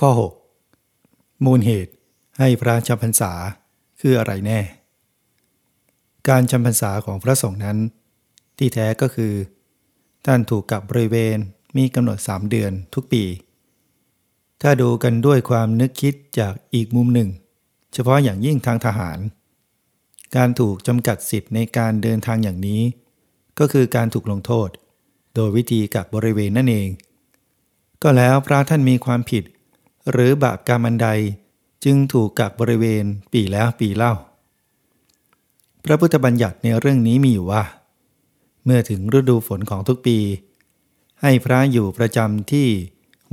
ข้อ 6 มูลเหตุให้พระจำพรรษาคืออะไรแน่ การจำพรรษาของพระสงฆ์นั้น ที่แท้ก็คือ ท่านถูกกับบริเวณมีกำหนดสามเดือนทุกปี ถ้าดูกันด้วยความนึกคิดจากอีกมุมหนึ่ง เฉพาะอย่างยิ่งทางทหาร การถูกจำกัดสิทธิ์ในการเดินทางอย่างนี้ ก็คือการถูกลงโทษ โดยวิธีกักบริเวณนั่นเอง ก็แล้วพระท่านมีความผิด หรือบาปกรรมอันใด จึงถูกกักบริเวณปีแล้วปีเล่า พระพุทธบัญญัติในเรื่องนี้มีอยู่ว่า เมื่อถึงฤดูฝนของทุกปี ให้พระอยู่ประจำที่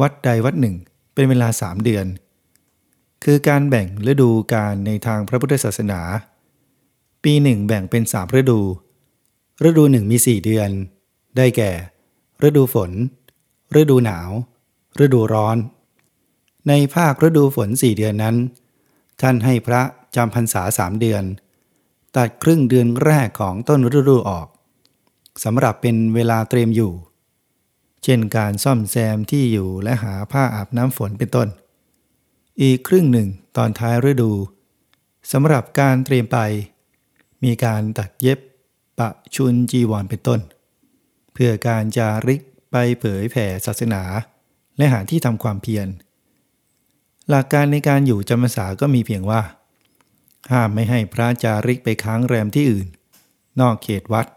วัดใดวัดหนึ่งเป็นเวลาสามเดือน คือการแบ่งฤดูการในทางพระพุทธศาสนา ปีหนึ่งแบ่งเป็นสามฤดู ฤดูหนึ่งมีสี่เดือน ได้แก่ ฤดูฝน ฤดูหนาว ฤดูร้อน ในภาคฤดูฝนสี่เดือนนั้น ท่านให้พระจำพรรษาสามเดือน ตัดครึ่งเดือนแรกของต้นฤดูออกสำหรับเป็นเวลาเตรียมอยู่ เช่นการซ่อมแซมที่อยู่และหาผ้าอาบน้ำฝนเป็นต้น อีกครึ่งหนึ่งตอนท้ายฤดูสำหรับการเตรียมไป มีการตัดเย็บ ปะชุนจีวรเป็นต้น เพื่อการจาริกไปเผยแผ่ศาสนา และหาที่ทำความเพียร หลักการในการอยู่จำพรรษาก็มีเพียงว่า ห้ามไม่ให้พระจาริกไปค้างแรมที่อื่น นอกเขตวัด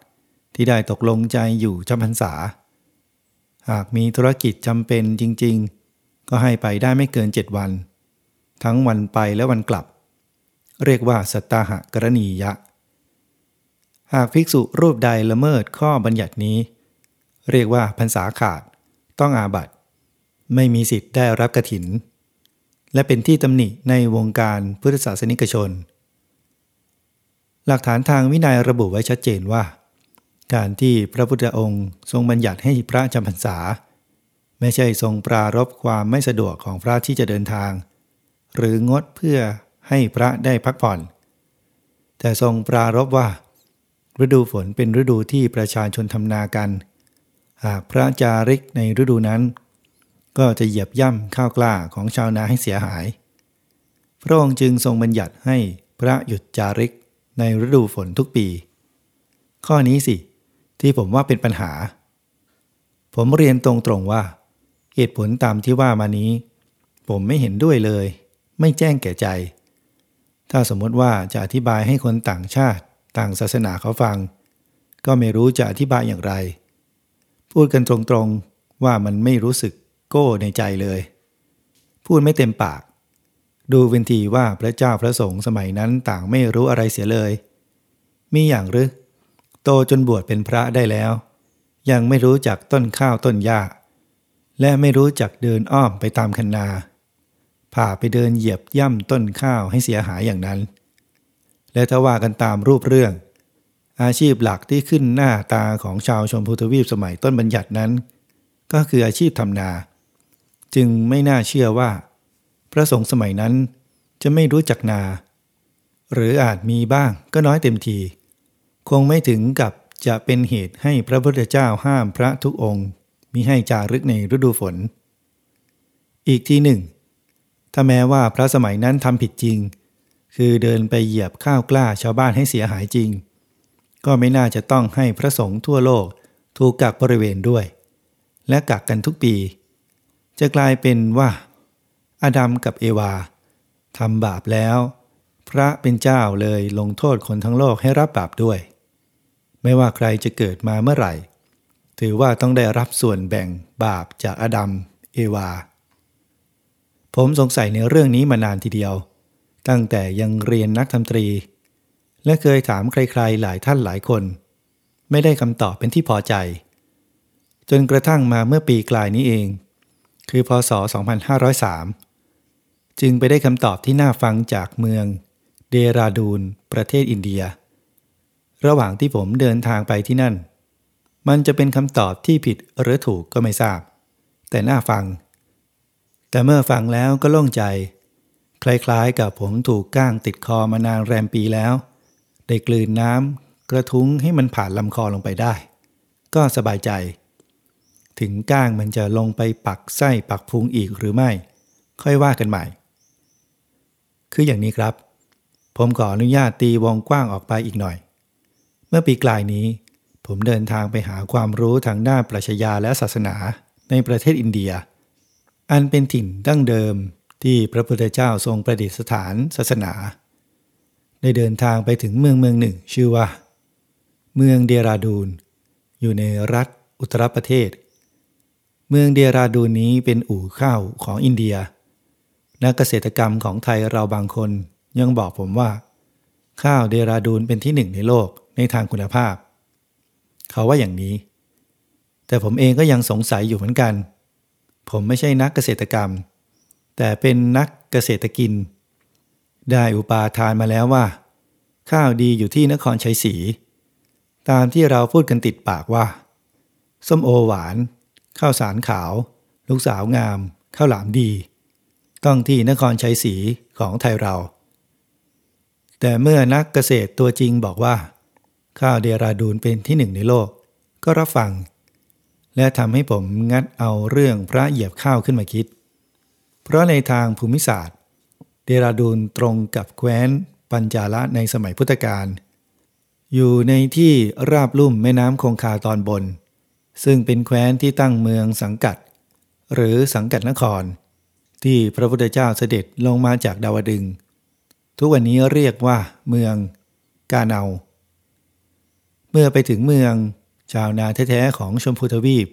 ที่ได้ตกลงใจอยู่จำพรรษา หากมีธุรกิจจำเป็นจริง ๆ ก็ให้ไปได้ไม่เกินเจ็ดวัน ทั้งวันไปและวันกลับ เรียกว่าสัตตาหกรณียะ หากภิกษุรูปใดละเมิดข้อบัญญัตินี้ เรียกว่าพรรษาขาด ต้องอาบัตไม่มีสิทธิ์ได้รับกระถิน และเป็นที่ตำหนิในวงการพุทธศาสนิกชน หลักฐานทางวินัยระบุไว้ชัดเจนว่า การที่พระพุทธองค์ทรงบัญญัติให้พระจำพรรษา ไม่ใช่ทรงปรารบความไม่สะดวกของพระที่จะเดินทาง หรืองดเพื่อให้พระได้พักผ่อน แต่ทรงปรารบว่า ฤดูฝนเป็นฤดูที่ประชาชนทำนากัน หากพระจาริกในฤดูนั้น ก็จะเหยียบย่ำข้าวกล้าของชาวนาให้เสียหาย พระองค์จึงทรงบัญญัติให้พระหยุดจาริกในฤดูฝนทุกปี ข้อนี้สิ ที่ผมว่าเป็นปัญหา ผมเรียนตรงๆว่า เหตุผลตามที่ว่ามานี้ ผมไม่เห็นด้วยเลย ไม่แจ้งแก่ใจ ถ้าสมมติว่าจะอธิบายให้คนต่างชาติต่างศาสนาเขาฟัง ก็ไม่รู้จะอธิบายอย่างไร พูดกันตรงๆว่ามันไม่รู้สึก โก้ในใจเลย พูดไม่เต็มปาก ดูเวนทีว่าพระเจ้าพระสงฆ์สมัยนั้นต่างไม่รู้อะไรเสียเลย มีอย่างหรือโตจนบวชเป็นพระได้แล้ว ยังไม่รู้จักต้นข้าวต้นหญ้า และไม่รู้จักเดินอ้อมไปตามคันนา ผ่าไปเดินเหยียบย่ำต้นข้าวให้เสียหายอย่างนั้น และถ้าว่ากันตามรูปเรื่อง อาชีพหลักที่ขึ้นหน้าตาของชาวชมพูทวีปสมัยต้นบัญญัตินั้น ก็คืออาชีพทำนา จึงไม่น่าเชื่อว่า พระสงฆ์สมัยนั้นจะไม่รู้จักนา หรืออาจมีบ้างก็น้อยเต็มที คงไม่ถึงกับจะเป็นเหตุให้พระพุทธเจ้าห้ามพระทุกองค์มิให้จารึกในฤดูฝน อีกทีหนึ่ง ถ้าแม้ว่าพระสมัยนั้นทำผิดจริง คือเดินไปเหยียบข้าวกล้าชาวบ้านให้เสียหายจริง ก็ไม่น่าจะต้องให้พระสงฆ์ทั่วโลกถูกกักบริเวณด้วย และกักกันทุกปี จะกลายเป็นว่าอาดัมกับเอวาทำบาปแล้ว พระเป็นเจ้าเลยลงโทษคนทั้งโลกให้รับบาปด้วย ไม่ว่าใครจะเกิดมาเมื่อไหร่ ถือว่าต้องได้รับส่วนแบ่งบาปจากอาดัมเอวา ผมสงสัยในเรื่องนี้มานานทีเดียว ตั้งแต่ยังเรียนนักธรรมตรี และเคยถามใครๆหลายท่านหลายคน ไม่ได้คำตอบเป็นที่พอใจ จนกระทั่งมาเมื่อปีกลายนี้เอง คือพศ 2503 จึงไปได้คำตอบที่น่าฟังจากเมืองเดราดูน ประเทศอินเดีย ระหว่างที่ผมเดินทางไปที่นั่น มันจะเป็นคำตอบที่ผิดหรือถูกก็ไม่ทราบ แต่น่าฟัง แต่เมื่อฟังแล้วก็โล่งใจ คล้ายๆกับผมถูกก้างติดคอมานานแรมปีแล้ว ได้กลืนน้ำกระทุ้งให้มันผ่านลำคอลงไปได้ ก็สบายใจ ถึงก้างมันจะลงไปปักไส้ปักพุงอีกหรือไม่ ค่อยว่ากันใหม่ คืออย่างนี้ครับ ผมขออนุญาตตีวงกว้างออกไปอีกหน่อย เมื่อปีกลายนี้ ผมเดินทางไปหาความรู้ทางด้านปรัชญาและศาสนาในประเทศอินเดีย อันเป็นถิ่นดั้งเดิมที่พระพุทธเจ้าทรงประดิษฐานศาสนา ได้เดินทางไปถึงเมืองเมืองหนึ่ง ชื่อว่า เมืองเดราดูนอยู่ในรัฐอุตรประเทศ เมืองเดราดูนนี้เป็นอู่ข้าวของอินเดีย นักเกษตรกรรมของไทยเราบางคนยังบอกผมว่า ข้าวเดราดูนเป็นที่หนึ่งในโลกในทางคุณภาพ เขาว่าอย่างนี้ แต่ผมเองก็ยังสงสัยอยู่เหมือนกัน ผมไม่ใช่นักเกษตรกรรม แต่เป็นนักเกษตรกิน ได้อุปาทานมาแล้วว่า ข้าวดีอยู่ที่นครชัยศรีตามที่เราพูดกันติดปากว่า ส้มโอหวาน ข้าวสารขาว ลูกสาวงาม ข้าวหลามดี ต้องที่นครชัยศรีของไทยเรา แต่เมื่อนักเกษตรตัวจริงบอกว่า ข้าวเดราดูนเป็นที่หนึ่งในโลก ก็รับฟัง และทำให้ผมงัดเอาเรื่องพระเหยียบข้าวขึ้นมาคิด เพราะในทางภูมิศาสตร์ เดราดูนตรงกับแคว้นปัญจาละในสมัยพุทธกาลอยู่ในที่ราบลุ่มแม่น้ำคงคาตอนบน ซึ่งเป็นแคว้นที่ตั้งเมืองสังกัด หรือสังกัดนคร ที่พระพุทธเจ้าเสด็จลงมาจากดาวดึง ทุกวันนี้เรียกว่าเมืองกาเนา เมื่อไปถึงเมืองชาวนาแท้ๆของชมพูทวีป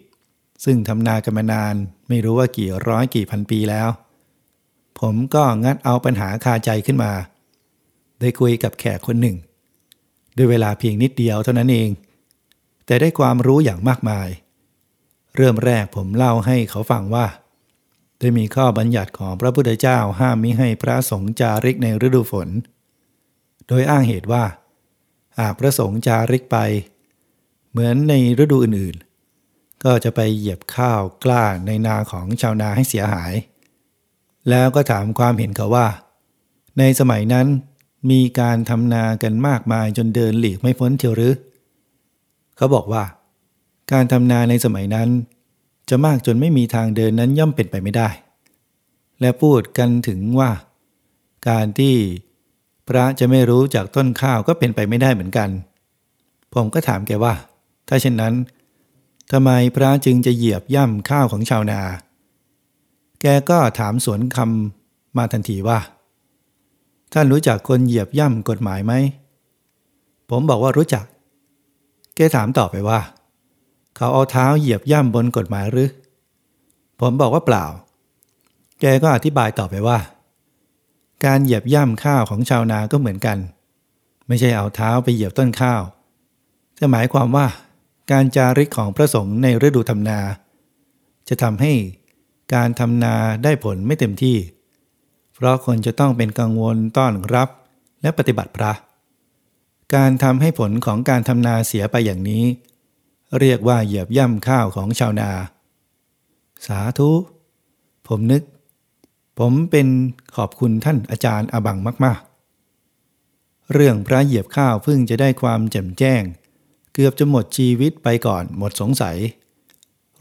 ซึ่งทำนากันมานานไม่รู้ว่ากี่ร้อยกี่พันปีแล้ว ผมก็งัดเอาปัญหาคาใจขึ้นมา ได้คุยกับแขกคนหนึ่ง ด้วยเวลาเพียงนิดเดียวเท่านั้นเอง แต่ได้ความรู้อย่างมากมาย เริ่มแรกผมเล่าให้เขาฟังว่าได้มีข้อบัญญัติของพระพุทธเจ้าห้ามมิให้พระสงฆ์จาริกในฤดูฝน โดยอ้างเหตุว่า หากพระสงฆ์จาริกไป เหมือนในฤดูอื่นๆ ก็จะไปเหยียบข้าวกล้าในนาของชาวนาให้เสียหาย แล้วก็ถามความเห็นเขาว่า ในสมัยนั้นมีการทำนากันมากมายจนเดินหลีกไม่พ้นเทียวหรือ เขาบอกว่า การทำนาในสมัยนั้น จะมากจนไม่มีทางเดินนั้นย่อมเป็นไปไม่ได้ และพูดกันถึงว่า การที่พระจะไม่รู้จากต้นข้าวก็เป็นไปไม่ได้เหมือนกัน ผมก็ถามแกว่า ถ้าเช่นนั้นทำไมพระจึงจะเหยียบย่ำข้าวของชาวนา แกก็ถามสวนคำมาทันทีว่า ท่านรู้จักคนเหยียบย่ำกฎหมายไหม ผมบอกว่ารู้จัก แกถามต่อไปว่า เขาเอาเท้าเหยียบย่ำบนกฎหมายหรือ ผมบอกว่าเปล่า แกก็อธิบายต่อไปว่า การเหยียบย่ำข้าวของชาวนาก็เหมือนกัน ไม่ใช่เอาเท้าไปเหยียบต้นข้าวจะหมายความว่า การจาริกของพระสงฆ์ในฤดูทำนา จะทำให้การทำนาได้ผลไม่เต็มที่ เพราะคนจะต้องเป็นกังวลต้อนรับและปฏิบัติพระ การทำให้ผลของการทำนาเสียไปอย่างนี้ เรียกว่าเหยียบย่ำข้าวของชาวนา สาธุ ผมนึก ผมเป็นขอบคุณท่านอาจารย์อบังมากๆ เรื่องพระเหยียบข้าวเพิ่งจะได้ความแจ่มแจ้ง เกือบจะหมดชีวิตไปก่อนหมดสงสัย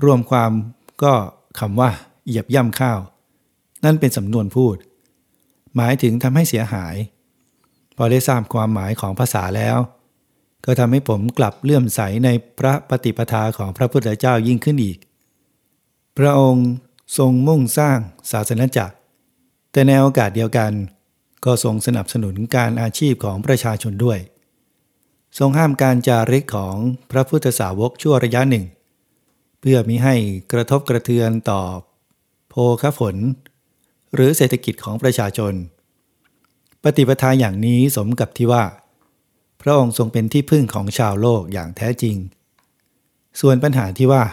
รวมความก็คำว่า เหยียบย่ำข้าว นั่นเป็นสำนวนพูด หมายถึงทำให้เสียหาย พอได้ทราบความหมายของภาษาแล้ว ก็ทำให้ผมกลับเลื่อมใสในพระปฏิปทาของพระพุทธเจ้ายิ่งขึ้นอีก พระองค์ทรงมุ่งสร้างศาสนจักร แต่ในโอกาสเดียวกัน ก็ทรงสนับสนุนการอาชีพของประชาชนด้วย ทรงห้ามการจาริกของพระพุทธสาวกชั่วระยะหนึ่ง เพื่อมิให้กระทบกระเทือนต่อโภคฝนหรือเศรษฐกิจของประชาชน ปฏิปทาอย่างนี้สมกับที่ว่า พระองค์ทรงเป็นที่พึ่งของชาวโลกอย่างแท้จริง ส่วนปัญหาที่ว่า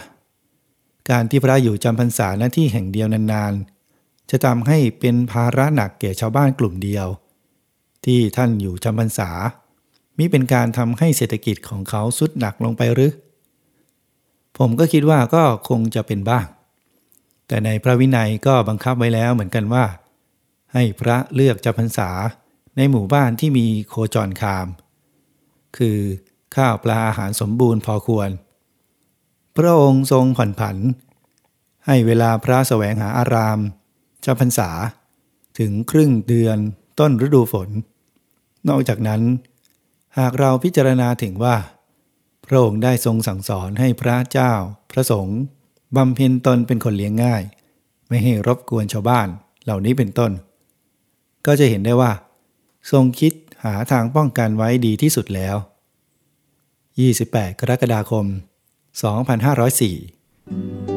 การที่พระอยู่จำพรรษาหน้าที่แห่งเดียวนานๆ จะทำให้เป็นภาระหนักแก่ชาวบ้านกลุ่มเดียว ที่ท่านอยู่จำพรรษา มิเป็นการทำให้เศรษฐกิจของเขาสุดหนักลงไปหรือ ผมก็คิดว่าก็คงจะเป็นบ้าง แต่ในพระวินัยก็บังคับไว้แล้วเหมือนกันว่า ให้พระเลือกจำพรรษา ในหมู่บ้านที่มีโคจรคาม คือข้าวปลาอาหารสมบูรณ์พอควร พระองค์ทรงผ่อนผัน ให้เวลาพระแสวงหาอารามจำพรรษา ถึงครึ่งเดือนต้นฤดูฝน นอกจากนั้น หากเราพิจารณาถึงว่า พระองค์ได้ทรงสั่งสอนให้พระเจ้า พระสงฆ์บำเพ็ญตนเป็นคนเลี้ยงง่าย ไม่ให้รบกวนชาวบ้านเหล่านี้เป็นต้น ก็จะเห็นได้ว่า ทรงคิดหาทางป้องกันไว้ดีที่สุดแล้ว 28 กรกฎาคม 2504